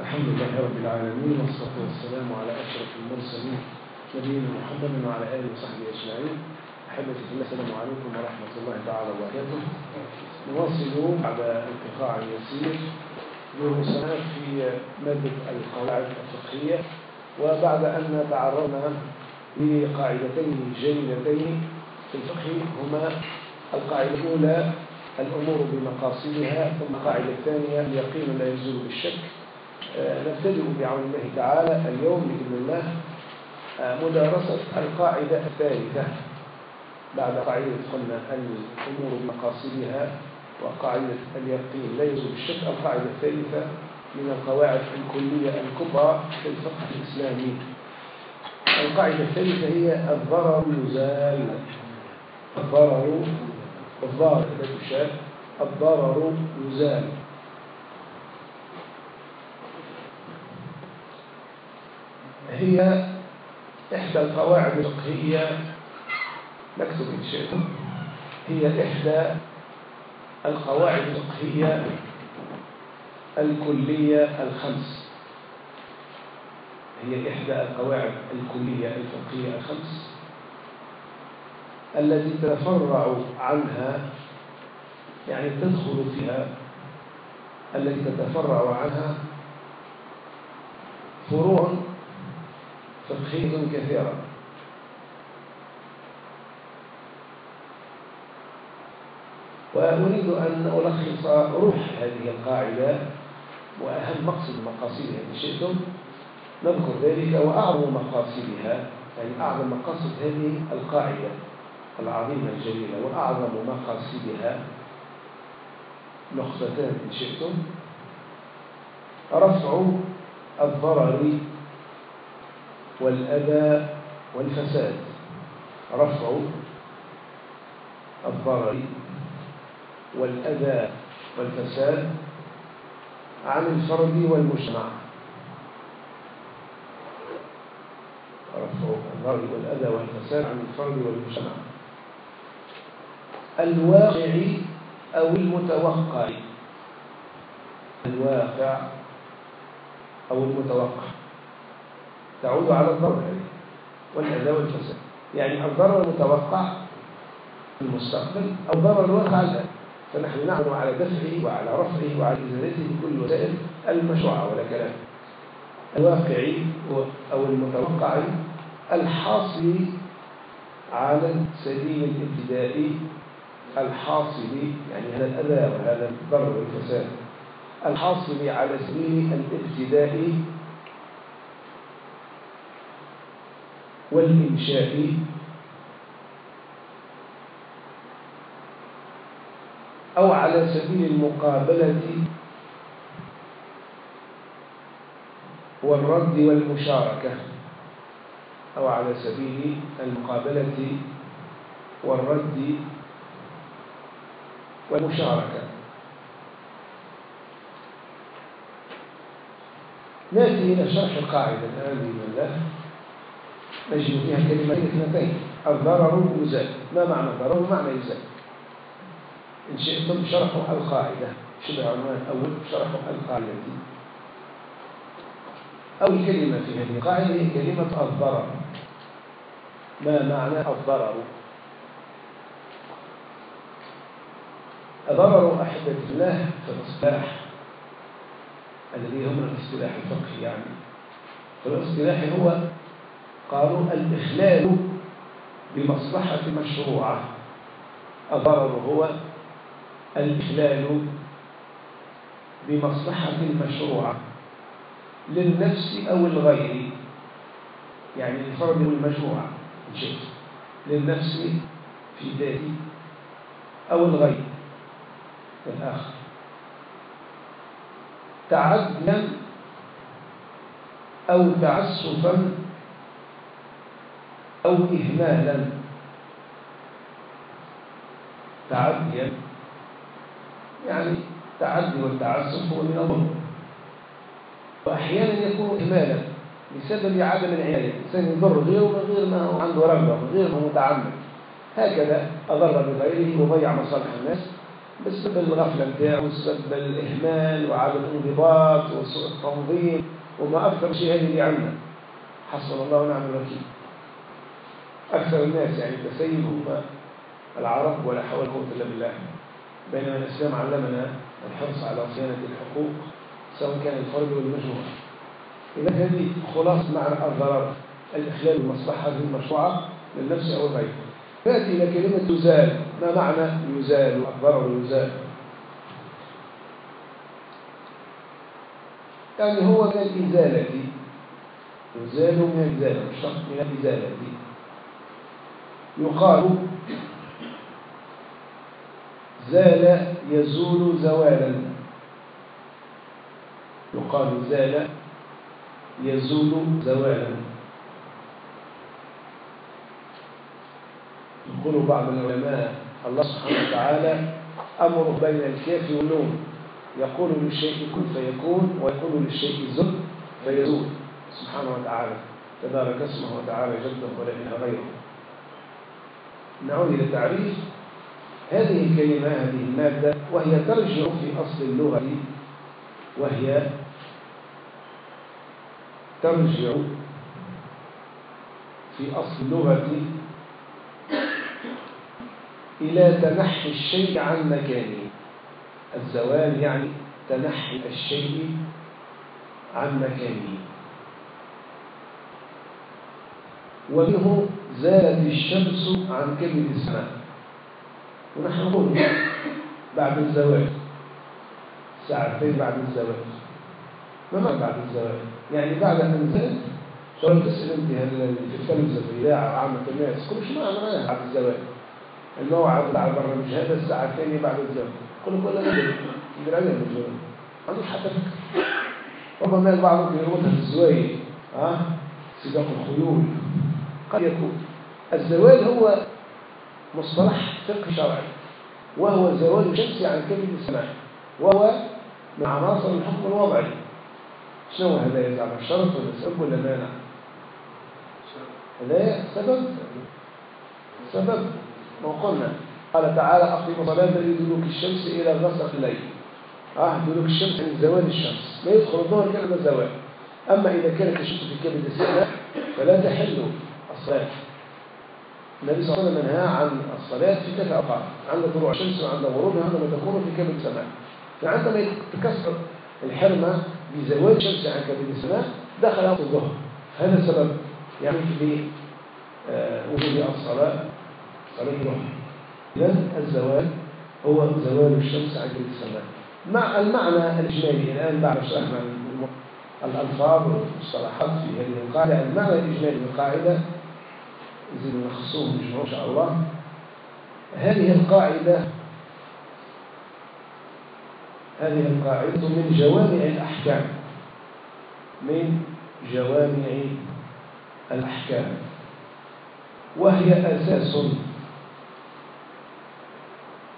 الحمد لله رب العالمين والصلاة والسلام على أشرف المرسلين نبينا محمد وعلى آله وصحبه أجمعين. أحبتي في الله السلام عليكم ورحمة الله تعالى وبركاته. نواصل بعد انقطاع يسير دروسنا في مادة القواعد الفقهية وبعد أن تعرضنا لقاعدتين جليلتين في الفقه هما القاعدة الأولى الأمور بمقاصدها ثم القاعدة الثانية اليقين لا يزول بالشك. نبتدئ بعون الله تعالى اليوم بإذن الله. مدارسة القاعدة الثالثة. بعد قاعدة قلنا الأمور بمقاصدها وقاعدة اليقين لا يزول بالشك. القاعدة الثالثة من القواعد الكلية الكبرى في الفقه الإسلامي. القاعدة الثالثة هي الضرر يزال الضرر الضرر لا تشال الضرر يزال هي إحدى القواعد الفقهية. نكتب إن شئتم هي إحدى القواعد الفقهية الكلية الخمس. هي إحدى القواعد الكلية الفقهية الخمس التي تتفرع عنها يعني تدخل فيها التي تتفرع عنها فروع فقهية كثيرة. وأريد أن ألخص روح هذه القاعدة وأهم مقصد مقاصدها إن شئتم. نذكر ذلك وأعظم مقاصدها يعني أعظم مقاصد هذه القاعدة العظيمة الجليلة وأعظم مقاصدها. نقطتان إن شئتم. رفع الضرر والأذى والفساد. رفع الضرر والأذى والفساد عن الفرد والمجتمع. رفع الضرر والأذى والفساد عن الفرد والمجتمع. الواقع أو المتوقع. الواقع أو المتوقع. تعود على الضرر والأذى والفساد. يعني الضرر المتوقع في المستقبل أو الضرر الواقع الآن فنحن نعمل على دفعه وعلى رفعه وعلى إزالته بكل الوسائل المشروعة ولا كلام. الواقعي أو المتوقع الحاصل على سبيل الابتداء الحاصل يعني هذا الأذى وهذا الضرر والفساد الحاصل على سبيل الابتداء والإنشاء أو على سبيل المقابلة والرد والمشاركة. أو على سبيل المقابلة والرد والمشاركة. نأتي إلى شرح القاعدة. الآن بإذن الله نجد فيها كلمتين إثنتين؟ الضرر يزال. ما معنى الضرر؟ ومعنى يزال. إن شئتم شرح القاعدة. شبه عنوان أول شرح القاعدة. أول كلمة في هذه القاعدة هي كلمة الضرر. ما معنى الضرر؟ ضرر أحبة الله في الاصطلاح. الذي هو من الاصطلاح الفقهي يعني. فالاصطلاح هو قالوا الإخلال بمصلحة مشروعة. الضرر هو الإخلال بمصلحة مشروعة للنفس أو الغير. يعني الفرد والمجموعة. للنفس في ذاته أو الغير. الآخر. تعديا أو تعسفا أو إهمالا. تعديا. يعني تعدي والتعسف هو من الظلم. وأحيانا يكون إهمالا بسبب عدم العناية. الإنسان يضر غيره من غير ما هو عنده رغبة من غير ما هو متعمد. هكذا أضر بغيره وضيع مصالح الناس بسبب الغفلة بتاعه وبسبب الإهمال وعدم الانضباط وسوء التنظيم وما أكثر شيء هذه اللي عندنا حسبنا الله ونعم الوكيل. أكثر الناس يعني التسيب هم العرب ولا حول قوة إلا بالله. بينما الإسلام علمنا الحرص على صيانة الحقوق سواء كان الفرد والمجموعة إذا هذه خلاص معنى الضرر الإخلال المصلحة المشروعة للنفس أو الغير. نأتي إلى كلمة يزال. ما معنى يزال؟ الضرر يزال. يعني هو من الإزالة. يزال من الإزالة مشتق من الإزالة. يقال زال يزول زوالا. يقال زال يزول زوالا. يقول بعض العلماء الله سبحانه وتعالى أمر بين الكاف والنون. يقول للشيء كن فيكون ويقول للشيء زل فيزول. سبحانه وتعالى. تبارك اسمه وتعالى جده ولا إله غيره. نعود إلى التعريف هذه الكلمة هذه المادة وهي ترجع في أصل اللغة وهي ترجع في أصل اللغة إلى تنحي الشيء عن مكانه. الزوال يعني تنحي الشيء عن مكانه. ومنه زالت الشمس عن كبد السماء. ونحن نقول بعد الزواج. ساعتين بعد الزواج. ما معنى بعد الزواج؟ يعني بعد أن زالت شو تسأل انت هل في التلفزة؟ في إذاعة عامة الناس. كل شو معنى بعد الزواج. الموعد بتاع البرنامج هذا الساعة الثانية بعد الزواج. كل كل يقدر عليه الزواج. ما عندوش حتى فكر ربما البعض يربطها في الزواج ها؟ سباق الخيول. قد يكون. الزوال هو مصطلح فقه شرعي وهو زوال الشمس عن كبد السماء وهو من عناصر الحكم الوضعي. شنو هذا يزعم الشرط ولا سبب ولا مانع هذا سبب. سبب. ما قلنا. قال تعالى أقيم الصلاة لدلوك الشمس إلى غسق الليل. آه دلوك الشمس من زوال الشمس. ما يدخل الظهر كلمة زوال أما إذا كانت الشمس في كبد السماء فلا تحل. الصلاة. النبي صلى الله عليه وسلم عن الصلاة في ثلاث أوقات عند طلوع الشمس وعند غروبها عندما تكون في كبد السماء فعندما تكسر الحرمة بزوال الشمس عن كبد السماء دخل وقت الظهر. هذا السبب يعني في وجود الصلاة صلاة الظهر. إذا الزوال هو زوال الشمس عن كبد السماء مع المعنى الإجمالي الآن بعد شرحنا الألفاظ والمصطلحات في هذه القاعدة المعنى الإجمالي للقاعدة زي نخصوه إن شاء الله. هذه القاعدة هذه القاعدة من جوامع الأحكام. من جوامع الأحكام. وهي أساس.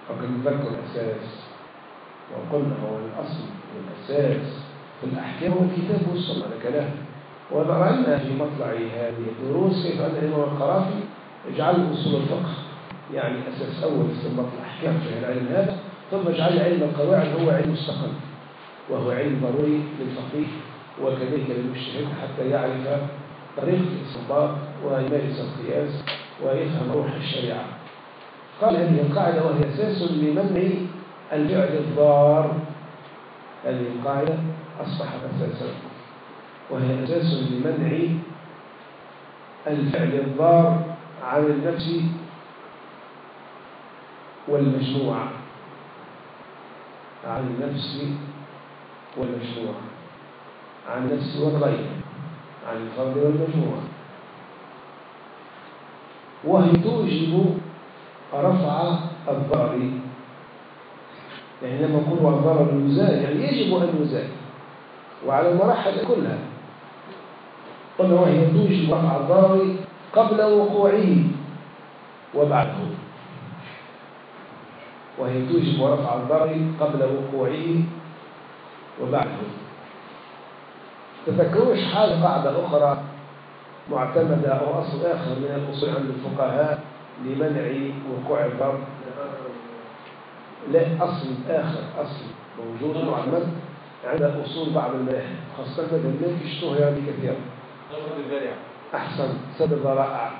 فقد نذكر الأساس. وقلنا هو الأصل والأساس في الأحكام والكتاب والسنة. كلام وذكرنا في مطلع هذه الدروس كيف أن الإمام القرافي اجعل أصول الفقه يعني أساس أول استنباط الأحكام في العلم هذا؟ ثم اجعل علم القواعد هو علم مستقل وهو علم ضروري للفقيه وكذلك للمجتهد حتى يعرف طريقة الاستنباط ويمارس القياس ويفهم روح الشريعة. قال هذه القاعدة وهي أساس لمنع الفعل الضار. هذه القاعدة أصبحت أساسا. وهي أساس لمنع الفعل الضار عن النفس والمجموعة عن النفس والمجموعة عن النفس والغير. عن الفرد والمجموعة وهي توجب رفع الضرر يعني لما نقول الضرر يزال يعني يجب أن يزال وعلى المراحل كلها. قلنا وهي توجب رفع الضرر قبل وقوعه وبعده. وهي توجب رفع الضرر قبل وقوعه وبعده. تذكروش حال قاعدة أخرى معتمدة أو أصل آخر من الأصول عند الفقهاء لمنع وقوع الضرر له أصل آخر أصل موجود معمد عند أصول بعض المذاهب خاصة الملك اشتهر يعني كثيرا أحسن. سد الذرائع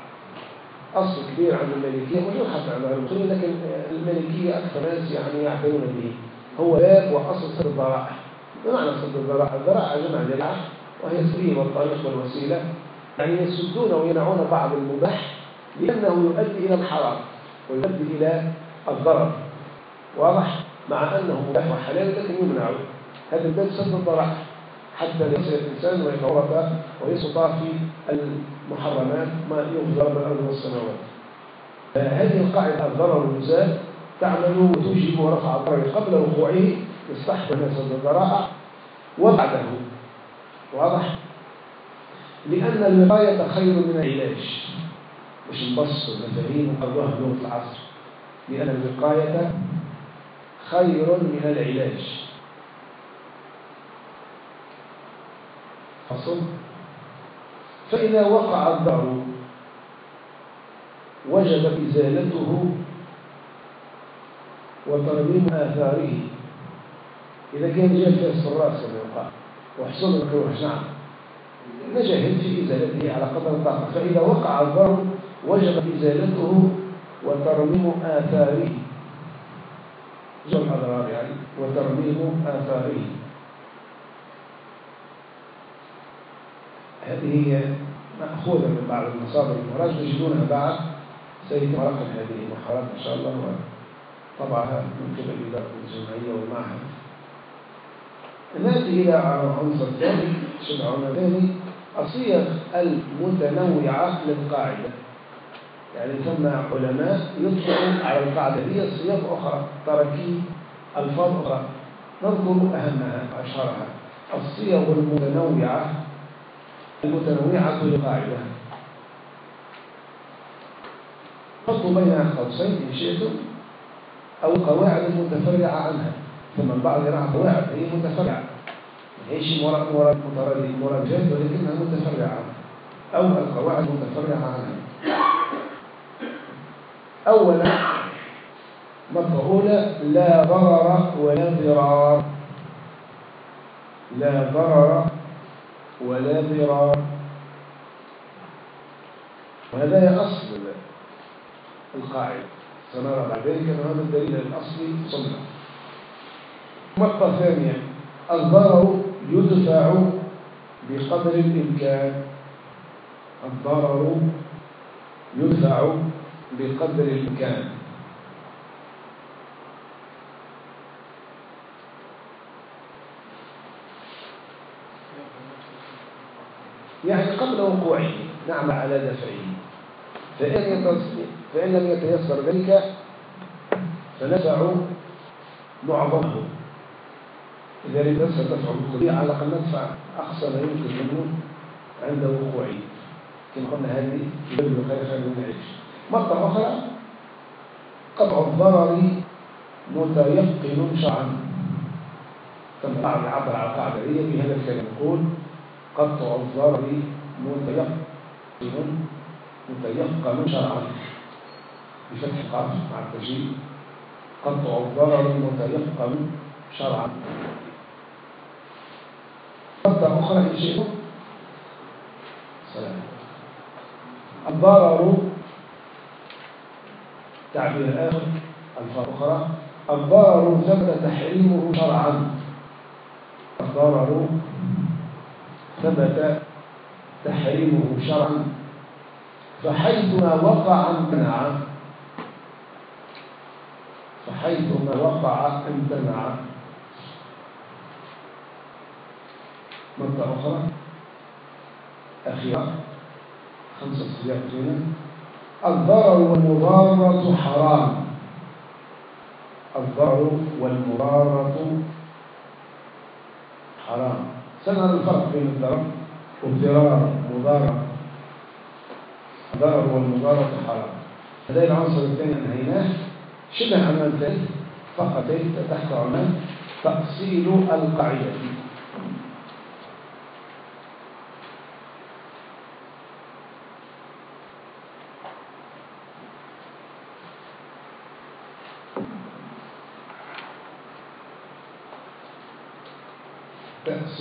أصل كبير عند المالكية حتى عند المسلمين لكن المالكية أكثر ناس يعني يعتنون به. هو باب وأصل سد الذرائع بمعنى سد الذرائع الذرائع جمع ذريعة وهي السبيل والطريق والوسيلة. يعني يسدون ويمنعون بعض المباح لأنه يؤدي إلى الحرام. ويؤدي إلى الضرر. واضح؟ مع أنه مباح وحلال لكن يمنع هذا الباب سد الضرع حتى يصل الإنسان ويتورط ويسقط في المحرمات ما يفضل من الأرض والسماوات. هذه القاعدة الضرر يزال تعمل وتوجب رفع الضرر. قبل وقوعه يستحق الناس الضرائع وبعده. واضح؟ لأن الوقاية خير من العلاج. مش نبص المفاهيم وقربوها بلغة العصر. لأن الوقاية خير من العلاج. فصل فإذا وقع الضرر وجب إزالته وترميم آثاره. إذا كان جاء الرأس كما يقال وحصل المكروه نعم. نجاهد في إزالته على قدر الطاقة. فإذا وقع الضرر وجب إزالته وترميم آثاره. جمع أضرار يعني وترميم آثاره. هذه هي مأخوذة من بعض المصادر المراج تجدونها بعد سيتم رقم هذه المحاضرات إن شاء الله وطبعها من قبل إدارة الجمعية والمعهد. نأتي إلى عنصر ثاني شبه ثاني الصيغ المتنوعة للقاعدة. يعني ثم علماء يطلقوا على القاعدة هي صيغ أخرى تركيب ألفاظ أخرى. نذكر أهمها وأشهرها. الصيغ المتنوعة المتنوعة للقاعدة حطوا بين قوسين إن شئتم أو قواعد متفرعة عنها. ثم البعض يرى قواعد هي متفرعة. هيش مراد مرادفات ولكنها متفرعة. أو القواعد متفرعة عنها. أولا مفعولة لا ضرر ولا ضرار. لا ضرر ولا ضرار وهذا هي أصل القاعدة. سنرى بعد ذلك أن هذا الدليل الأصلي صنع. نقطة ثانية الضرر يدفع بقدر الإمكان. الضرر يدفع بقدر الإمكان. يعني قبل وقوعه. نعمل على دفعه. فإن, فإن لم يتيسر ذلك فندفع معظمه. إذا لم يتيسر دفع بالكلية على الأقل ندفع أقصى ما يمكن منه عند وقوعه. كما قلنا هذه يبدو خير خير من العيش مرة أخرى قطع الضرر متيقن شرعا كما بعض عبر على القاعدة هي بهذا الكلام يقول قطع الضرر متيقن متيقن شرعا. بفتح القاف مع التجريد قطع الضرر متيقن شرعا. قطع أخرى إن شئتم سلام. الضرر تعبير آخر ألفاظ أخرى الضرر ثبت تحريمه شرعا. الضرر ثبت تحريمه شرعا. فحيثما وقع امتنع فحيثما وقع امتنع. مرة أخرى أخيرا خمسة سياق هنا الضرر والمضارة حرام. الضرر والمضارة حرام. سنرى الفرق بين الضرر والضرار مضارة الضرر والمضارة حرام. هذا العنصر الثاني انهيناه. شبه عنوان ثالث فقط تحت عنوان تأصيل القاعدة.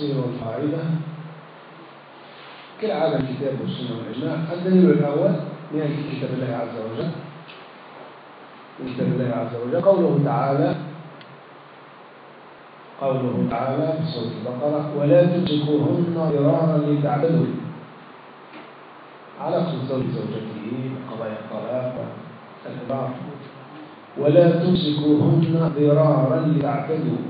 تأصيل القاعدة كالعادة الكتاب والسنة والإجماع الدليل الأول من كتاب الله عز وجل. من كتاب الله عز وجل. قوله تعالى قوله تعالى في سورة البقرة ولا تمسكوهن ضرارا لتعتدوا على زوج زوجته قضايا الطلاق والإضرار ولا تمسكوهن ضرارا لتعتدوا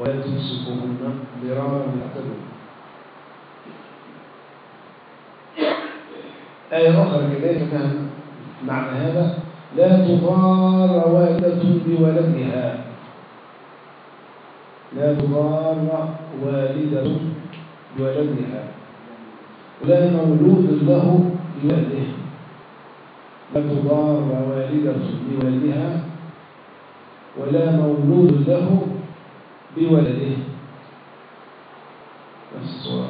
ولا تمسكوهن لتعتدوا آية أخرى كذلك معنى هذا لا تضار والدة بولدها. لا تضار والدة بولدها. ولا مولود له بولده لا تضار والدة بولدها ولا مولود له بولده نفس الصورة.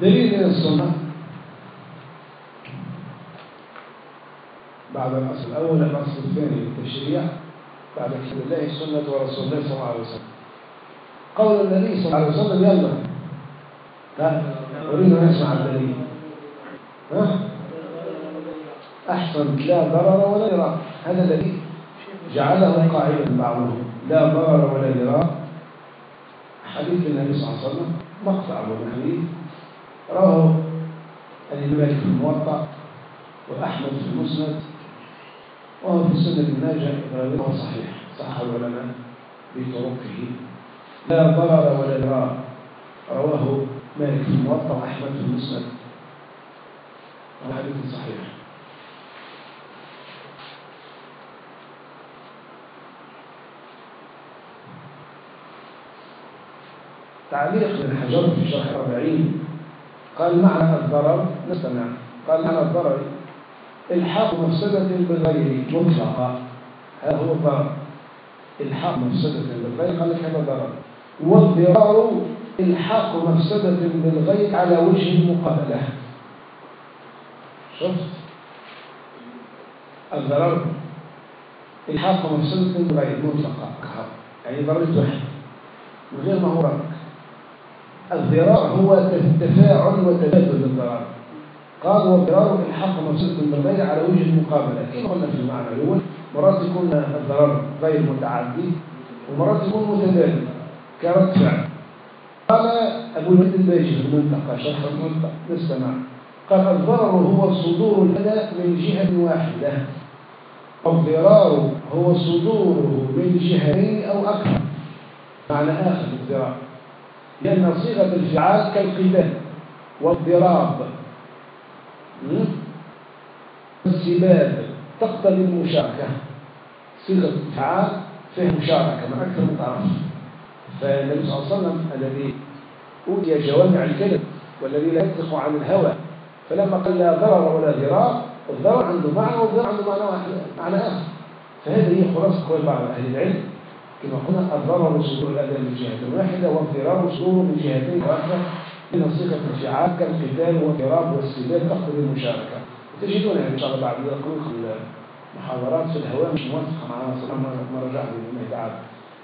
دليل من السنة بعد الأصل الأول الأصل الثاني للتشريع بعد كتاب الله السنة ورسول الله صلى الله عليه وسلم. قول النبي صلى الله عليه وسلم يلا. ها أريد أن أسمع الدليل. ها؟ أحسن لا ضرر ولا ضرار هذا الذي جعله قاعدة بعضهم لا ضرر ولا ضرار. حديث النبي صلى الله عليه وسلم مقطع أبو الحديث رواه الإمام في الموطأ وأحمد في المسند وهو في سنة ابن ماجه صحيح. صح العلماء بطرقه. لا ضرر ولا ضرار. رواه مالك في الموطأ وأحمد في المسند. وحديث صحيح. تعليق ابن حجر في شرح الأربعين قال معنى الضرر؟ نستمع. قال معنى الضرر إلحاق مفسدة بالغير مطلقة هذا هو الضرر. إلحاق مفسدة بالغير. قال لك هذا ضرر. والضرار إلحاق مفسدة بالغير على وجه المقابلة. شفت؟ الضرر إلحاق مفسدة بالغير مطلقة يعني ضررت واحد. من غير ما هو رأيك الضرار هو تفاعل وتبادل للضرر قال والضرار الحق مفسدة بالغير على وجه المقابلة. كما قلنا في المعنى الأول؟ مرات يكون الضرر غير متعدي ومرات يكون متبادل كرد فعل. قال أبو الوليد الباجي في المنطقة شرح المنطقة. نستمع. قال الضرر هو صدور الأذى من جهة واحدة. الضرار هو صدوره من جهتين أو أكثر. معنى آخر الضرار لأن صيغة الفعال كالقتال والضراب. السباب. تقتضي المشاركة. صيغة الفعال فيه مشاركة ما أكثر من تعرف فالنبي صلى الله عليه وسلم الذي أوتي جوامع الكلم والذي لا ينطق عن الهوى فلما قال لا ضرر ولا ضرار الضرر عنده معنى والضرر عنده معنى معنى آخر. فهذه هي خلاصة قول بعض أهل العلم. كما قلنا الضرر صدور الأذى من جهة واحدة والضرار صدور من جهتين وأكثر من صيغة الفعال كالقتال والضراب والسباب تقتضي المشاركة. وتجدون يعني إن شاء الله بعد دقائق المحاضرات في الهواء مش موافقة معنا. صلى ما رجع بإذن تعالى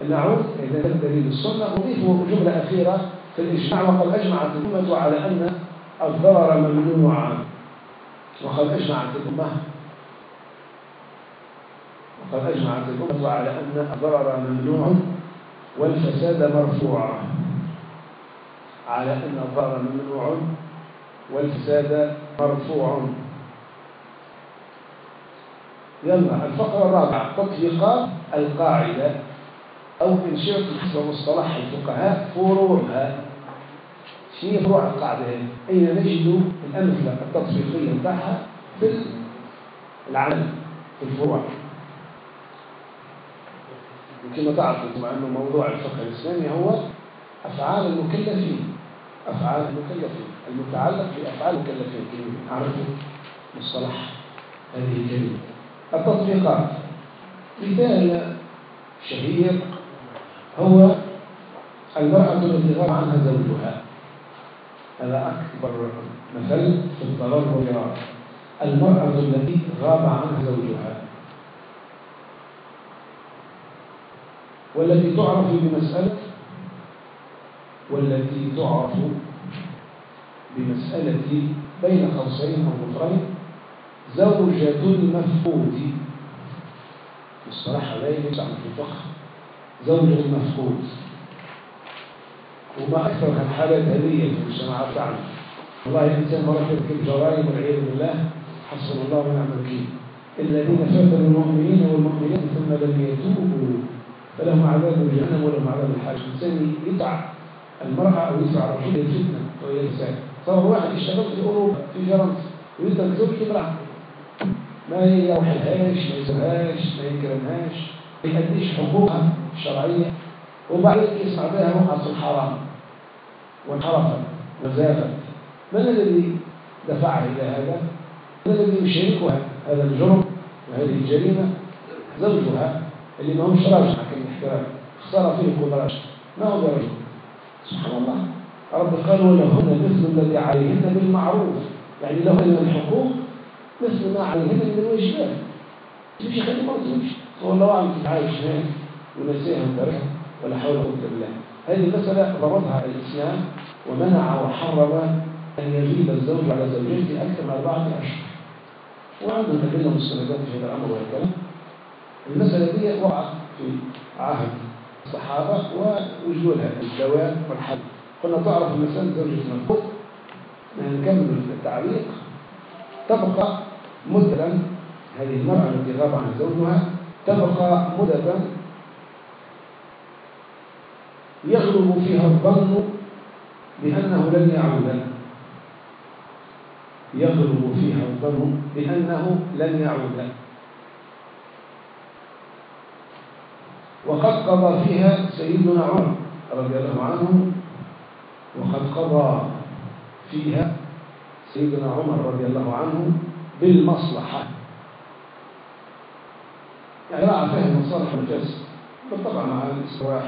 نعود كان دليل السنة. أضيف جملة أخيرة في الإجماع. وقد أجمعت الأمة على أن الضرر ممنوعا وقد أجمعت الأمة وقد أجمعت الأمة على أن الضرر ممنوع والفساد مرفوع. على أن الضرر ممنوع والفساد مرفوع. يلا الفقرة الرابعة تطبيقات القاعدة. أو إن شئت حسب مصطلح الفقهاء فروعها. شنو فروع القاعدة أين نجد الأمثلة التطبيقية بتاعها في العمل في الفروع. وكما تعرفوا مع أنه موضوع الفقه الإسلامي هو أفعال المكلفين. أفعال المكلفين. المتعلق بأفعال المكلفين. كلمة مصطلح هذه الكلمة. التطبيقات. مثال شهير هو المرأة التي غاب عنها زوجها. هذا أكبر مثل في الضرر والضرار. المرأة التي غاب عنها زوجها. والتي تعرف بمسألة والتي تعرف بمسألة بين قوسين أو مفرين زوجة المفقود. مصطلح لا ينفع في الفقه زوجة المفقود. وما أكثر الحالات هذه في المجتمعات بتاعنا والله الإنسان مرة يركب جرائم والعياذ بالله حسبنا الله ونعم الوكيل. الذين فتنوا المؤمنين والمؤمنات ثم لم يتوبوا فلهم عذاب جهنم ولهم عذاب الحاج الإنسان يدفع المرأة أو يدفع الرجل الفتنة وهي الإنسان. صار واحد يشتغل في أوروبا في فرنسا ويترك زوجته امرأة. ما يوحلهاش ما يسرهاش ما يكرمهاش ما يأديش حقوقها الشرعية. وبعدين يسمع بها في الحرام وانحرفت وزاغت. من الذي دفعها إلى هذا؟ من الذي يشاركها هذا الجرم وهذه الجريمة؟ زوجها. اللي ما هوش راجل حكم الاحترام اختار فيه قدرات ما هو برجل سبحان الله. رب قال ولهن مثل الذي عليهن بالمعروف. يعني لهن من الحقوق مثل ما عليهن من الواجبات مش يخلي ما تمشي هو الله اعلم كيف عايش هناك ونسيها وتركها ولا حول ولا قوة بالله. هذه المساله ضبطها الإسلام ومنع وحرم أن يغيب الزوج على زوجته أكثر من أربعة أشهر. وعنده ادله مستندات في هذا الأمر والكلام المسألة دي وقعت في عهد الصحابه ووجودها الدواء والحل قلنا تعرف المسألة زوجة المنفوق نكمل التعليق تبقى مدة هذه المرأة التي غاب عن زوجها تبقى مدة يغلب فيها الظن بأنه لن يعود. يغلب فيها الظن بأنه لن يعود. وقد قضى فيها سيدنا عمر رضي الله عنه وقد قضى فيها سيدنا عمر رضي الله عنه بالمصلحة. يعني راعى فيها المصالح والفاسد بالطبع مع الاستواح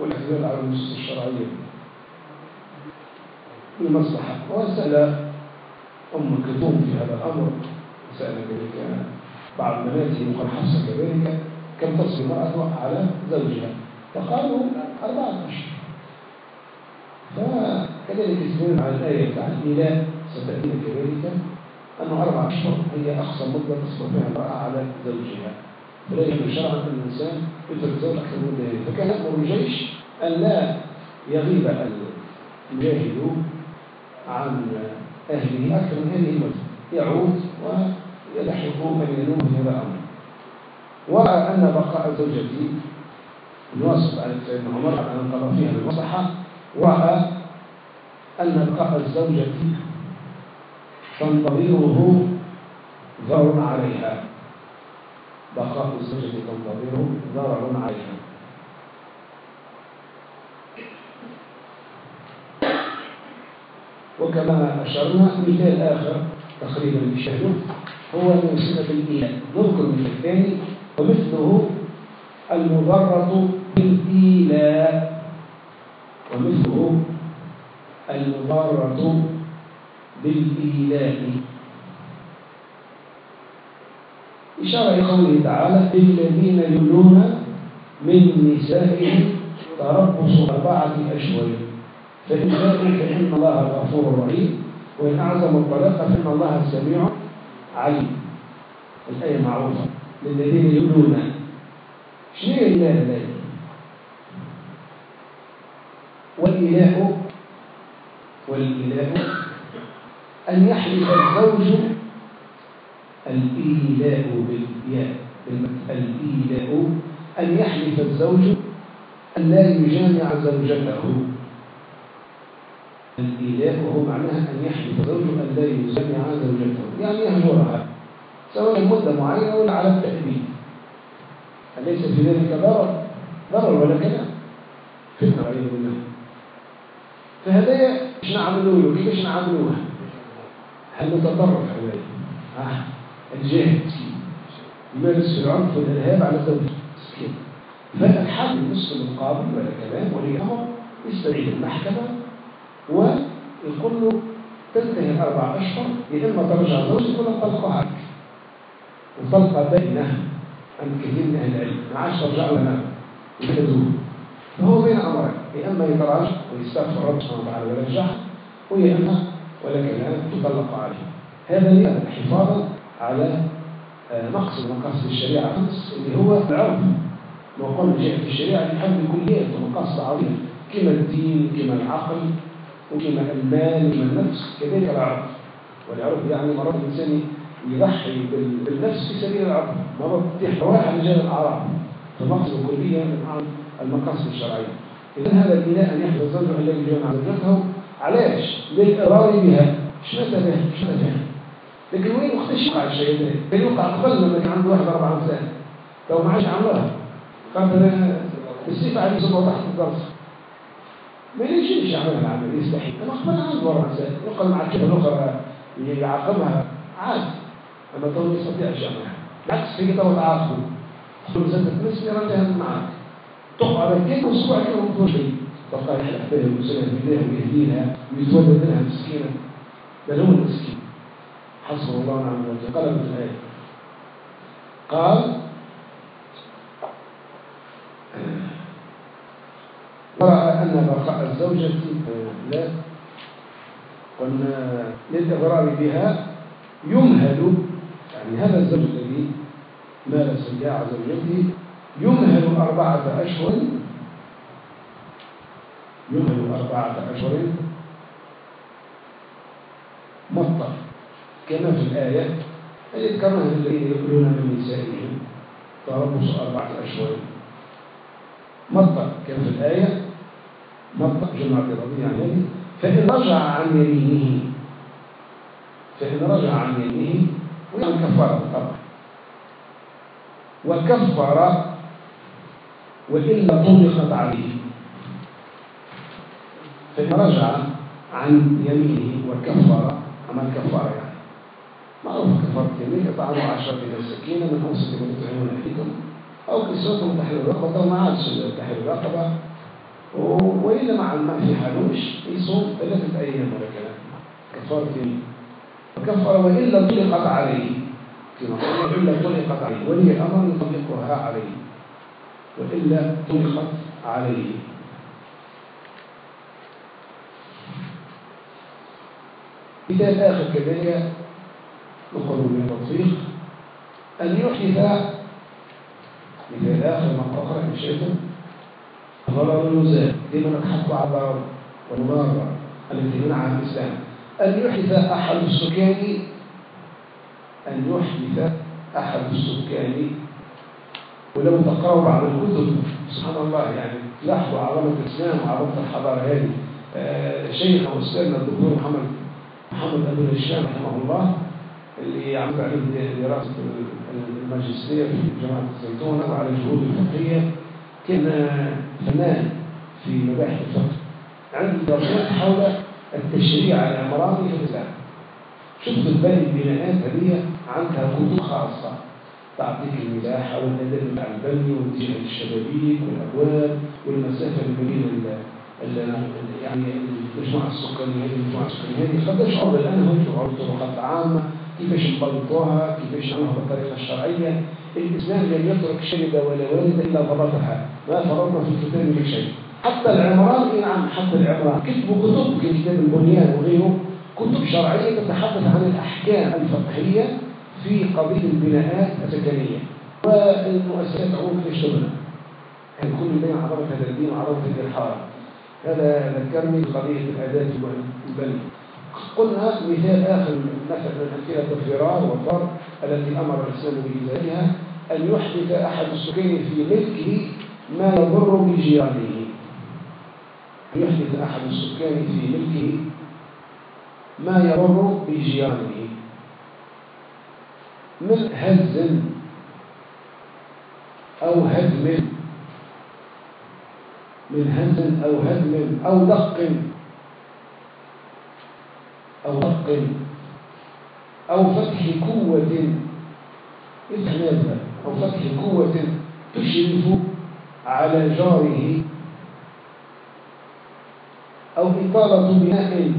والاعتماد على النصوص الشرعية. بالمصلحة. وسأل أم كلثوم في هذا الأمر سأل كذلك بعض بناته وقال حفصة كذلك. كم تصل المرأة على زوجها. فقالوا أربعة أشهر فكذلك يستدل على الآية بتاع الإيلاء ستأتينا كذلك أنه أربع أشهر هي أقصى مدة تصبر فيها المرأة على زوجها. فلا يجب شرعا أن الإنسان يترك زوج أكثر من ذلك. فكان يأمر الجيش أن لا يغيب المجاهد عن أهله أكثر من هذه المدة. يعود ويلحق من ينوم هذا الأمر ورأى أن بقاء زوجته نواصف على سيدنا عمر أن قضى فيها بالمصلحة رأى أن بقاء الزوجة تنتظره ضرر عليها. بقاء الزوجة تنتظره ضرر عليها. وكما أشرنا مثال آخر تقريبا بشهده هو من صفة الإيلاء نذكر مثال ثاني. ومثله المضرة بالإيلاء. ومثله المضارة بالإيلاء. إشارة إلى قوله تعالى للذين يلون من نسائهم تربص أربعة أشهر. فإن ذلك فإن الله غفور رحيم. وإن أعظم الطلاق فإن الله سميع عليم. الآية معروفة. للذين يلون شنو هي الإله والإله والإله أن يحلف الزوج الإيلاء بالياء الإيلاء أن يحلف الزوج أن لا يجامع زوجته. الإيلاء هو معناها أن يحلف الزوج أن لا يجامع زوجته. يعني يهجرها. سواء مدة معينة ولا على التأبيد أليس في ذلك ضرر؟ ضرر ولا كلام فتنة والعياذ بالله. فهذا إيش نعملوا له كيفاش نعملوها هل نتطرف هذا آه. الجاهل يمارس العنف والإرهاب على زوجته مسكين فالحل بالنسبة للقاضي ولا كلام ولي أمر يستدعي المحكمة ويقول له تنتهي أربع أشهر يا اما ترجع زوجتك ولا تطلقها عنك وطلقه بينه عند كثير من أهل العلم. ما عادش ترجع لنا يكذبون فهو بين أمرين. يا إما يتراجع ويستغفر ربه سبحانه وتعالى ويرجعها ويا إما ولك الآن تطلق عليه. هذا حفاظا على مقصد مقاصد الشريعة اللي هو العرف. وقلنا جاء في الشريعة لحفظ الكليات ومقاصد عظيمة كما الدين كما العقل وكما المال كما النفس. كذلك العرف. والعرف يعني مرات الإنسان يضحي بالنفس في سبيل العرف مرات تحوى على رجال الأعراف. فالمقصد الكلية من أعظم المقاصد الشرعية. إذا هذا البناء أن يحفظ الزوج الذي جمع زوجته. علاش؟ للإقرار بها. مش متى مش متى لكن وين وقت يقع الشيء ده؟ كان يوقع قبل لما كان عنده واحد أربع سنة لو ما عادش عملها قال السيف عليه صبغه تحت الدرس ما يجيش يعملها العمل يستحيل أنا قبل عنده أربع سنين يقل مع كده الاخرى يعاقبها. عادي أما تو ما يستطيعش يعملها بالعكس في كده وتعاقبه تقول زادت نسبي رجعها معك تقعد كيف أسبوع كده وما شيء تبقى يحلق بها ويسلها بيديها ويهديها ويتولد منها مسكينة. بل هو المسكين. حسبه الله ونعم الوكيل. قلبت الآية. قال ورأى أن بقاء الزوجة لا قلنا للإغرار بها يمهل يعني هذا الزوج الذي مال سياع زوجته يمهل أربعة أشهر يمهل أربعة أشهر. مطر كما في الآية يذكرها الذين يقولون من نسائهم تربص أربعة أشهر. مطر كما في الآية مطر جمع اعتراضية عن فإن رجع عن يمينه فإن رجع عن يمينه ويعمل كفارة طبعا. وكفر وإلا طلقت عليه. فإن رجع عن يمينه وكفر عمل كفارة يعني. معروف كفارة يمين يطعم عشرة من السكينة من أوسط ما تطعمون أهلكم أو كسوتهم تحرير رقبة ما عادش تحرير رقبة وإلا مع ما في حلوش يصوم ثلاثة أيام ولا كلام. كفارة يمين وكفر وإلا طلقت عليه. كما قلنا إلا طلقت عليه. ولي الأمر يطلقها عليه. وإلا طلقت عليه. مثال آخر كذلك نخرج من التطبيق أن يحدث مثال آخر مرة أخرى إن شئتم ضرر الوزان لمن حق على الضرر والمضارة التي منعها الإسلام. أن يحدث أحد السكان أن يحدث أحد السكان. ولو تقرأوا بعض الكتب سبحان الله يعني لاحظوا عظمة الإسلام وعظمة الحضارة هذه. آه شيخ أستاذنا الدكتور محمد محمد أبو الهشام رحمه الله اللي عمل عليه دراسة الماجستير في جامعة الزيتونة وعلى الجهود الفقهية كان فنان في مباحث الفقه. عنده دراسات حول التشريع العمراني في الإسلام شفت باقي البناءات هذه عندها كتب خاصة. تعطيك المساحة والأداء مع البني واتجاه الشبابيك والأبواب والمسافة بين يعني المجموعة السكانية هذه المجموعة السكانية. هذه قد يشعر الآن هو يشعر بالطرقات العامة كيفاش نبلطوها كيفاش نعملها بالطريقة الشرعية. الإسلام لم يترك شربة ولا والدة إلا ضبطها ما فرضنا في الكتاب من شيء. حتى العمران إيه نعم حتى العمران. كتبوا كتب ككتاب البنيان وغيره كتب شرعية تتحدث عن الأحكام الفقهية في قضية البناءات السكنية والمؤسسات عموما في الشغل يعني كل بين عظمة هذا الدين هذه الحارة هذا ذكرني بقضية الأداة البني قلنا مثال آخر مثل من أمثلة الفرار والضر التي أمر الإسلام بإزالها أن يحدث أحد السكين في ملكه ما يضر بجيرانه يحدث أحد السكان في ملكه ما يضر بجيرانه من هز أو هدم. من هز أو هدم أو دق. أو دق. أو فتح قوة. إذن أو فتح قوة تشرف على جاره. أو إطالة بناء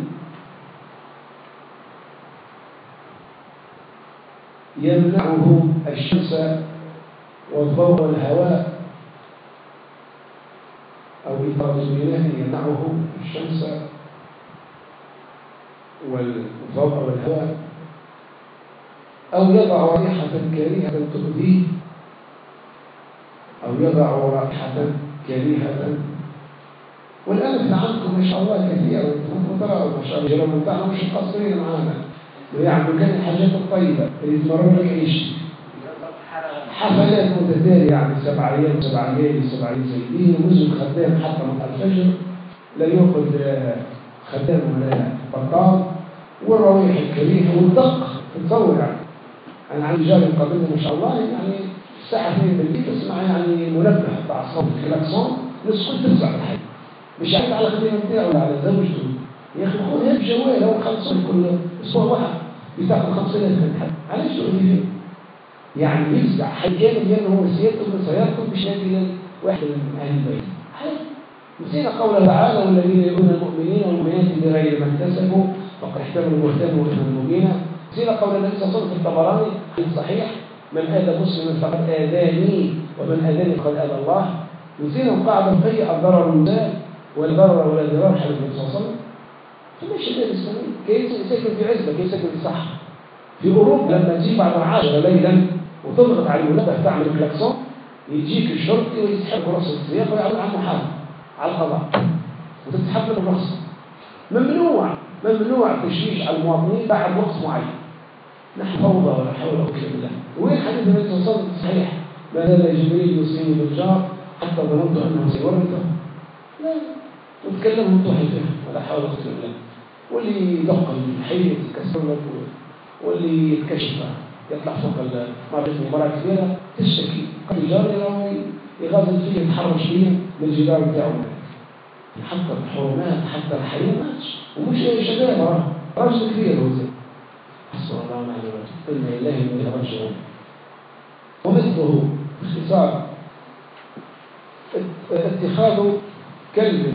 يمنعه الشمس والضوء والهواء إثارة بناء يمنعه الشمس والضوء والهواء. أو يضع رائحة كريهة تؤذيه. أو يضع رائحة كريهة والآن في عندكم ما شاء الله كثير وأنتم ترى ما شاء الله الجيران بتاعنا مش مقصرين معانا. ويعملوا كان الحاجات الطيبة اللي تمرر لك عيش. حفلات متتالية يعني سبع أيام سبع ليالي سبع زيدين ونزل خدام حتى من الفجر. لا يوقد خدام ولا بطال. والروائح الكريهة والدق تتصور يعني. أنا عندي جاري قبلنا ما شاء الله يعني الساعة 2 بالليل تسمع يعني منبه بتاع صوت الكلاكسون ناس كل تفزع الحي مش عارف على خدمة بتاعه ولا على زوجته يا أخي خذ هيك جوال هو خلصان كل أسبوع واحد. بتاخد 5000 من حد علاش تؤذي فيه؟ يعني يفزع حيانا بأنه هو سيادته من سيارته مش نادي واحد من أهل البيت. نسينا قوله تعالى والذين يؤذون المؤمنين والمؤمنات بغير ما اكتسبوا فقد احتملوا بهتانا واثما مبينا نسينا قول النبي صلى الله عليه وسلم في الطبراني صحيح من آذى مسلما فقد آذاني ومن آذاني فقد آذى الله. نسينا القاعدة الفقهية الضرر لا ولا ضرار حديث النبي صلى الله عليه وسلم. الإسلامي كيف يسكن في عزبة؟ كيف يسكن في صحة في أوروبا لما تجي بعد العاشرة ليلا وتضغط على المنبه تعمل كلاكسون يجيك الشرطي ويسحب رأس السياق ويعمل على المحاضرة على القضاء. وتتسحب له الرخصة ممنوع ممنوع تشويش على المواطنين بعد وقت معين. نحن فوضى ولا حول ولا قوة إلا بالله. وين حديث النبي صلى الله عليه وسلم صحيح. ما زال جبريل يوصيني بالجار حتى ظننت أنه سيورثه. لا. وتكلم من طوحي فيها ولا حول ولا قوة إلا بالله. واللي يدق الحيط يكسر لك واللي يتكشف يطلع فوق مرة مرة كبيرة تشتكي. قد جاري يغازل فيه يتحرش فيه من الجدار بتاعه. حتى الحرمات حتى الحيوانات. ومش شباب راجل كبير هو زي حسبنا الله ونعم الوكيل. إنا لله وإنا راجعون ومثله باختصار اتخاذ كلب.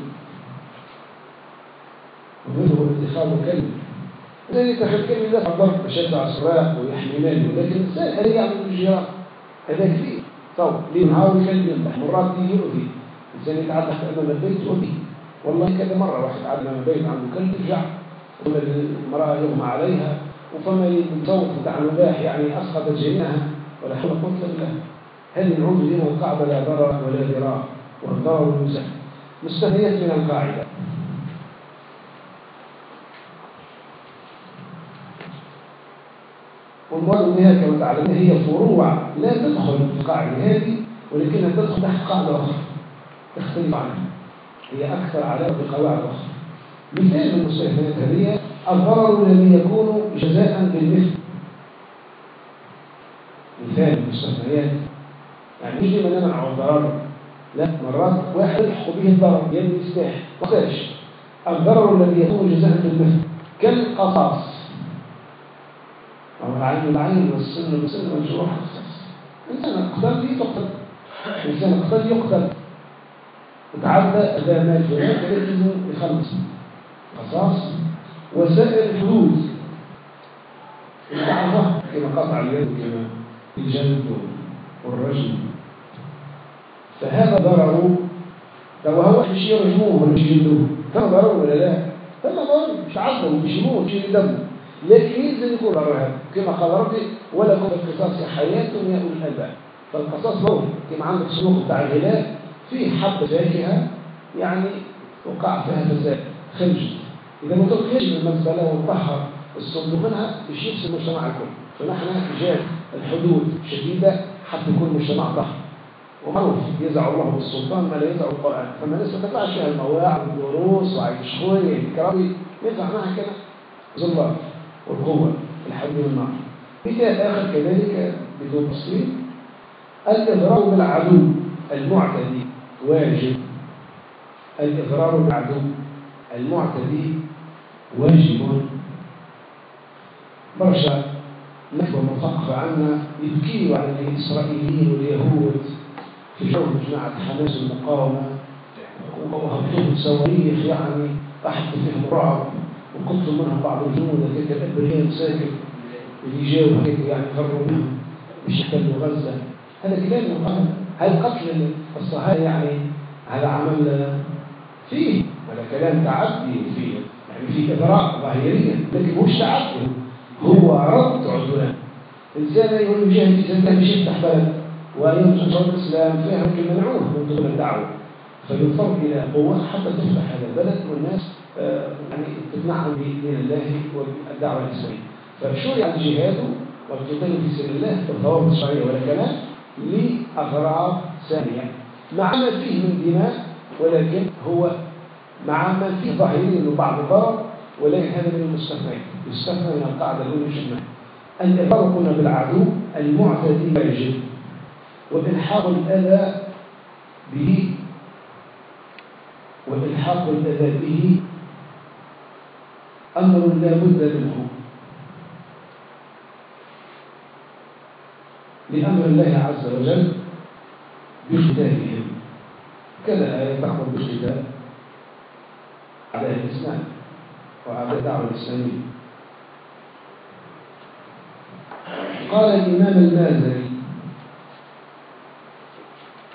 ومثله اتخاذ كلب الذي يتخذ كلب يدفع ضرب بشد عسراء ويحمي ماله لكن الإنسان هذا يعمل الجيران هذا كثير طب ليه معاوي كلب ينبح مرات يؤذي الإنسان يتعدى أمام البيت يؤذي والله كذا مرة واحد عاد أمام البيت عنده كلب رجع ولا المرأة يغمى عليها وفما يصوت بتاع المباح يعني أسقط جنينها ولا حول قوة إلا بالله. هذه نعود إلى القاعدة لا ضرر ولا ضرار؟ والضرر يزال مستثنيات من القاعدة. والمراد منها كما تعلمون هي فروع لا تدخل في القاعدة هذه ولكنها تدخل تحت قاعدة أخرى تختلف عنها. هي أكثر علاقة بقواعد أخرى مثال من هذه الضرر الذي يكون جزاء بالمثل. مثال المستثنيات يعني مش دايما نمنع الضرر. لا مرات واحد يلحق به الضرر يلي يستاح ما الضرر الذي يكون جزاء بالمثل. كالقصاص. العين العين والسن بالسن والجروح إنسان اقتل لي تقتل إنسان اقتل يقتل. وتعدى أداء مال فلان فيلزم بخمس قصاص. وسائر الحدود. المعرفة كما قطع اليد كما الجلد والرجل. فهذا ضرر لو هو مش يرجموه ولا يجلدوه هذا ضرر ولا لا؟ هذا ضرر. مش عذبه مش يموت مش دمه لكن يلزم يكون هذا؟ كما قال ربي ولا كن القصاص حياة يا أولي الألباب. فالقصاص ضرر كما عندك سلوك بتاع الهلال في حبة فاكهة يعني وقع فيها فساد خرجت إذا ما تخرج من المزبلة وتطهر الصندوق منها مش يفسد المجتمع الكل. فنحن جاء الحدود شديدة حتى يكون المجتمع طهر ومعروف يزع الله بالسلطان ما لا يزع القرآن. فما الناس ما تطلعش فيها المواعظ والدروس وعيش خوي الكرامي يزع معها كده زلار والقوة. الحدود والنار مثال آخر كذلك بدون تفصيل. الإضرار بالعدو المعتدي واجب. الإضرار بالعدو المعتدي واجب. برشا نخبة مثقفة عنا يبكيوا على الإسرائيليين واليهود في شغل جماعة حماس المقاومة. وهبطوا صواريخ يعني راحت فيهم رعب. وقتلوا منهم بعض الجنود هيك الابرياء ساكن اللي جاوا يعني فروا منهم مش يحتلوا غزة. هذا كلام مقاومة هل قتل الصهاينة يعني هذا عمل فيه. ولا كلام تعدي فيه يعني فيه إغراء ظاهريا لكن مش تعدي. هو رد عدوان. الإنسان يقول يجاهد في سبيل مش يفتح بلد وينشر الإسلام فيها ممكن منعوه من ضمن الدعوة فيضطر إلى قوة حتى تفتح هذا البلد والناس يعني تقنعهم بدين الله والدعوة الإسلامية فشرع الجهاد والقتال في سبيل الله في الضوابط الشرعية ولا كلام لأغراض ثانية. مع ما فيه من دماء ولكن هو مع ما فيه ظاهرين انه بعض الضرر ولكن هذا من المستثنى. يستثنى من القاعدة الأولى شفناها الإضرار قلنا بالعدو المعتدي واجب وإلحاق الأذى به وإلحاق الأذى به أمر لا بد منه. لأمر الله عز وجل بختامهم كذا آية بالختام على الإسلام وعلى الدعوة الإسلامية قال الإمام المازري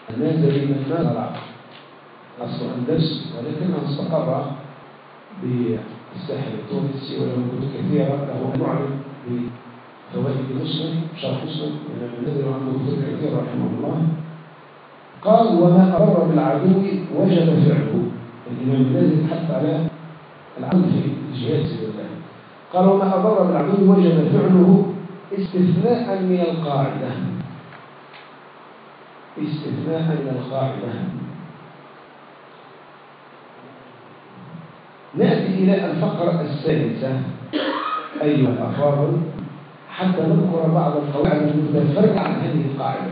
المازري من مازرع أصل أندلسي ولكنه استقر بالساحل التونسي وله كتب كثيرة له معلم بفوائد مسلم شرح مسلم من المنزل عنده كتب كثيرة رحمه الله. قال وما أضر بالعدو وجب فعله. الإمام المازري حتى على العدو في الجهاد قال وما أضر بالعدو وجب فعله استثناء من القاعدة. استثناء من القاعدة. نأتي إلى الفقرة السادسة. أيها الأفاضل حتى نذكر بعض القواعد المتفرعة عن هذه القاعدة.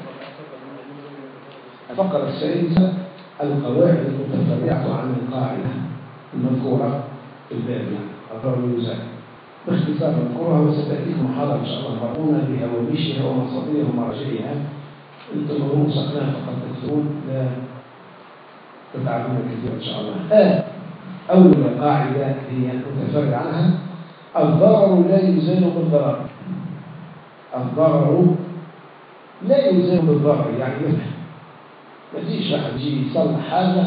الفقرة السادسة القواعد المتفرعة عن القاعدة المذكورة في الباب. أضرار الوزارة باختصار نذكرها وستأتيكم محاضرة إن شاء الله. مرؤونة بهوامشها ومصادرها ومراجعها أنتم مرون سقناها فقد تكتبون. لا تتعبون كثيرا إن شاء الله. آه. أول قاعدة هي متفرد عنها الضرر لا يزال بالضرر. الضرر لا يزال بالضرر يعني مثل ما تجيش واحد يجي يصلح حاجة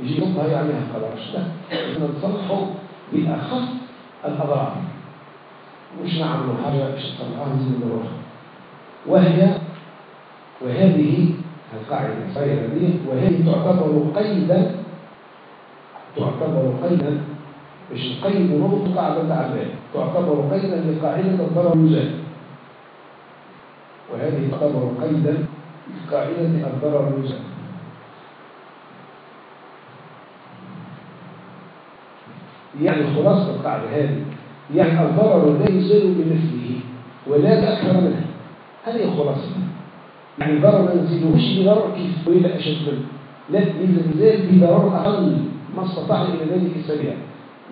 يجي يحطها يعملها خلاص لا إحنا نصلحه بأخف الأضرار. مش نعمل حاجة مش تصلحها نزيد نروح وهي وهذه القاعدة الصغيرة دي وهي تعتبر قيدا تعتبر قيدا مش القيد نقطة قاعدة تعبان تعتبر قيدا لقاعدة الضرر يزال وهذه تعتبر قيدا لقاعدة الضرر يزال يعني خلاصة القاعدة هذه يعني الضرر لا يزال بمثله ولا بأكثر منها هذه خلاصتها يعني ضرر ما يزيدوش بضرر كيف؟ وإلى أشد منه. لا يزال بضرر أقل. ما استطاع إلى ذلك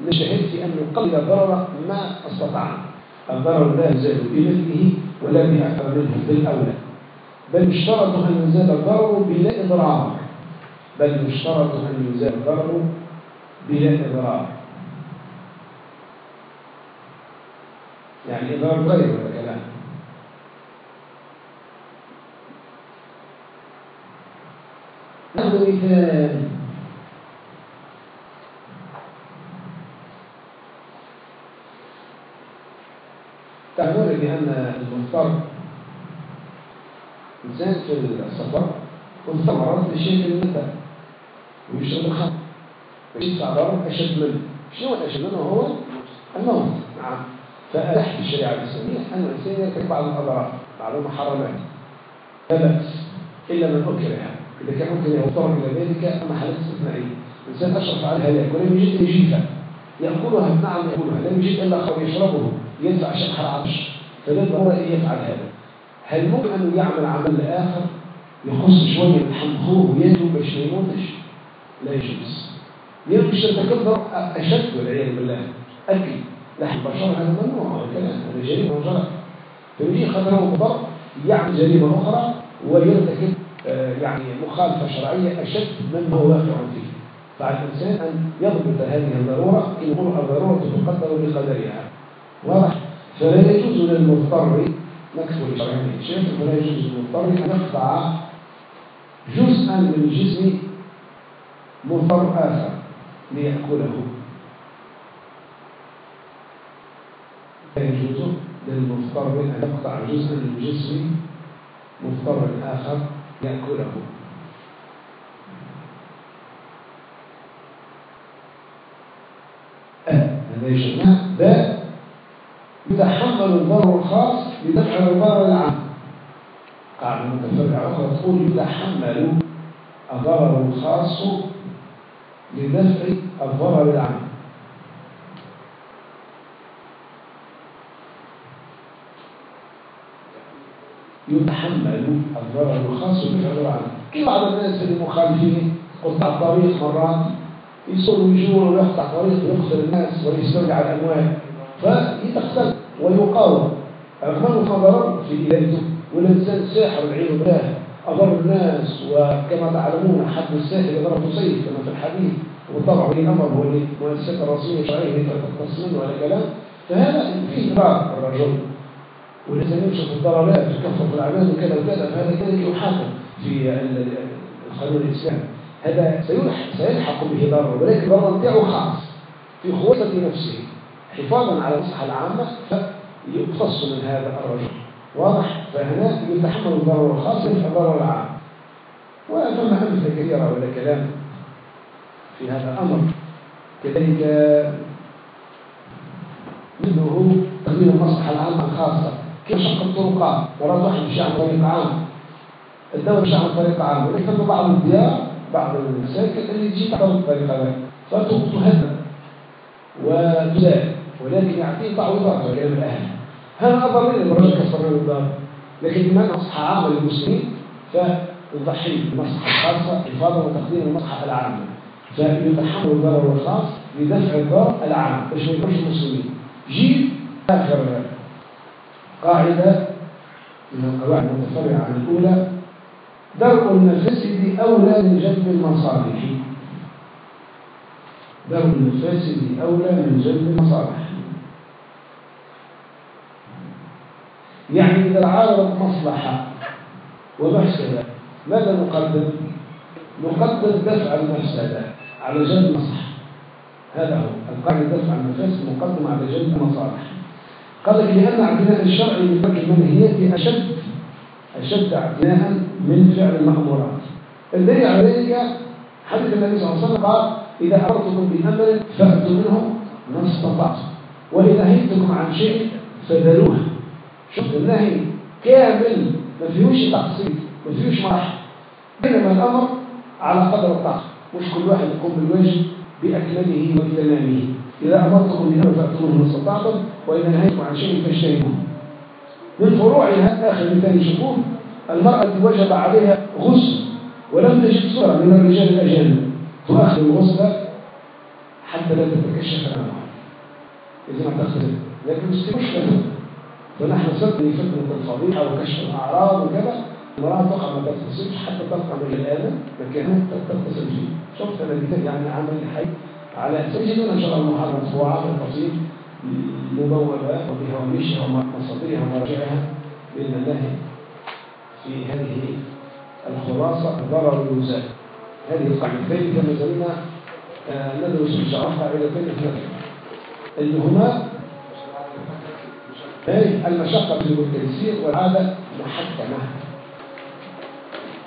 نشهد في أن نقلل ضرر ما استطعنا الضرر لا يزال بمثله ولا بأكثر منه بالأولى بل يشترط أن يزال الضرر بلا إضرار. بل يشترط أن يزال الضرر بلا إضرار. يعني إضرار غير هذا كلام نأخذ مثال. تعلمون بأن المضطر إنسان في السفر والثمرات لشيء المتى ويشرب الخمر. ويدفع ضرر أشد منه. شنو الأشد منه؟ هو الموت. نعم. فألحت الشريعة الإسلامية أن الإنسان يرتكب بعض الأضرار. بعض المحرمات لا بأس إلا من أكره. إذا كان ممكن يضطر إلى ذلك أما حالات استثنائية. الإنسان أشرف على الهلاك ولم يجد يجيفها يأكلها نعم يأكلها لم يجد إلا خمر يشربه. يدفع شبح العطش فلا ضرورة أن يفعل هذا؟ هل ممكن أن يعمل عمل آخر يخص شوية من حمخوه ويده باش ما يموتش؟ لا يجوز. لأن مش تتكبر أشد والعياذ بالله. أكل لحم البشر هذا ممنوع الكلام هذا جريمة وجرى فيجي خطره مضر يعمل جريمة أخرى ويرتكب يعني مخالفة شرعية أشد مما هو واقع فيه. فعلى الإنسان أن يضبط هذه الضرورة إن الضرورة تقدر بقدرها. واضح فلا يجوز للمضطر نكتب شرعيا شيخ فلا يجوز للمضطر أن يقطع جزءا من جسم مضطر آخر ليأكله لا يجوز للمضطر أن يقطع جزءا من جسم مضطر آخر يأكله هذا يجمع باء يتحمل الضرر الخاص بدفع الضرر العام. قاعدة متفرعة أخرى تقول يتحمل الضرر الخاص لدفع الضرر العام. يتحمل الضرر الخاص الضرر العام. كيف بعض الناس اللي مخالفين قطع الطريق مرات يصير يجور ويقطع طريق ويقتل الناس ويسترجع الأموال فيتختل ويقاوم أنه ضرر في إلهته والإنسان ساحر والعياذ بالله أضر الناس وكما تعلمون حد الساحر ضربه سيف كما في الحديث الأمر هو اللي مؤسسة الرسول الشرعية تختص منه ولا كلام. فهذا فيه ضرر الرجل والإنسان يمشي في الضررات ويكفر في الأعمال وكذا وكذا. فهذا كذلك يحاكم في القانون الإسلامي هذا سيلحق به ضرر ولكن الضرر بتاعه خاص في خوصة نفسه. حفاظا على المصلحة العامة فيقتص من هذا الرجل. واضح؟ فهنا يتحمل الضرر الخاص يدفع الضرر العام. وثم أمثلة كثيرة ولا كلام في هذا الأمر. كذلك منه تقديم المصلحة العامة الخاصة. كيف شق الطرقات مرات واحد مشي عن طريق عام. الدولة مشي عن طريق عام. ولكن بعض الديار بعض المساكن اللي تجي تحت الطريق هذا فتهدم وتزال ولكن يعطيه تعويضات وكلام الأهل. هذا أفضل من الرجل كسر الدار لكن بما مصلحة عامة للمسلمين؟ فنضحي بالمصلحة الخاصة حفاظا وتقديم المصلحة العامة. فيتحمل الضرر الخاص لدفع الضرر العام. باش ما يكونش المسلمين جيل آخر قاعدة من القواعد المتفرعة عن الأولى. درء المفاسد أولى من جلب المصالح درء المفاسد أولى من جلب المصالح يعني إذا عارضت مصلحة ومفسدة ماذا نقدم؟ نقدم دفع المفسدة على جلب المصلحة. هذا هو القاعدة دفع المفاسد مقدم على جلب المصالح. قال لك لأن اعتناء الشرع من ترك المنهيات أشد أشد اعتناء من فعل المأمورات. الدليل على ذلك حديث النبي صلى الله عليه وسلم قال إذا أمرتكم بأمر فأتوا منه ما استطعتم وإذا نهيتكم عن شيء فدلوه شوف النهي كامل ما فيهوش تقصير ما فيهوش مرح. بينما الأمر على قدر الطاقة مش كل واحد يقوم بالواجب بأكمله وبتمامه. إذا أمرتكم بأمر فأتوا منه ما استطعتم وإذا نهيتكم عن شيء فاجتنبوه. من فروعها آخر مثال شوفوه المرأة وجب عليها غسل ولم تجد صورة من الرجال الأجانب. تؤخر الغسل حتى لا تتكشف أمامها إذا ما تغسل لكن مشكلة. فنحن صدق فتنة الفضيحة وكشف الأعراض وكذا المرأة تقع ما تغتسلش حتى تلقى من الآن مكانها تغتسل فيه شفت أنا مثال يعني عمل حي على سيجدون إن شاء الله محاضرة مطبوعة بالتفصيل مبوبة وبهوامشها ومصادرها ومراجعها بإذن الله في هذه الخلاصة. ضرر الوزاء هذه القاعدة الثانية كما زلنا ندرس إن شاء الله قاعدتين اثنتين اللي هما المشقة والتيسير والعادة محكمة.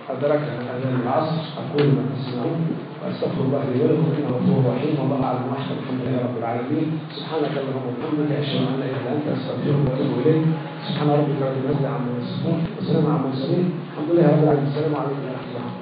أدركنا أذان العصر أقول ما تسمعون وأستغفر الله لي ولكم إنه غفور رحيم. والله أعلم وحده الحمد لله رب العالمين. سبحانك اللهم وبحمدك أشهد أن لا إله إلا أنت أستغفرك وأتوب إليك. سبحان ربك رب العزة عما يصفون وسلام على المرسلين. الحمد لله رب العالمين. السلام عليكم ورحمة الله.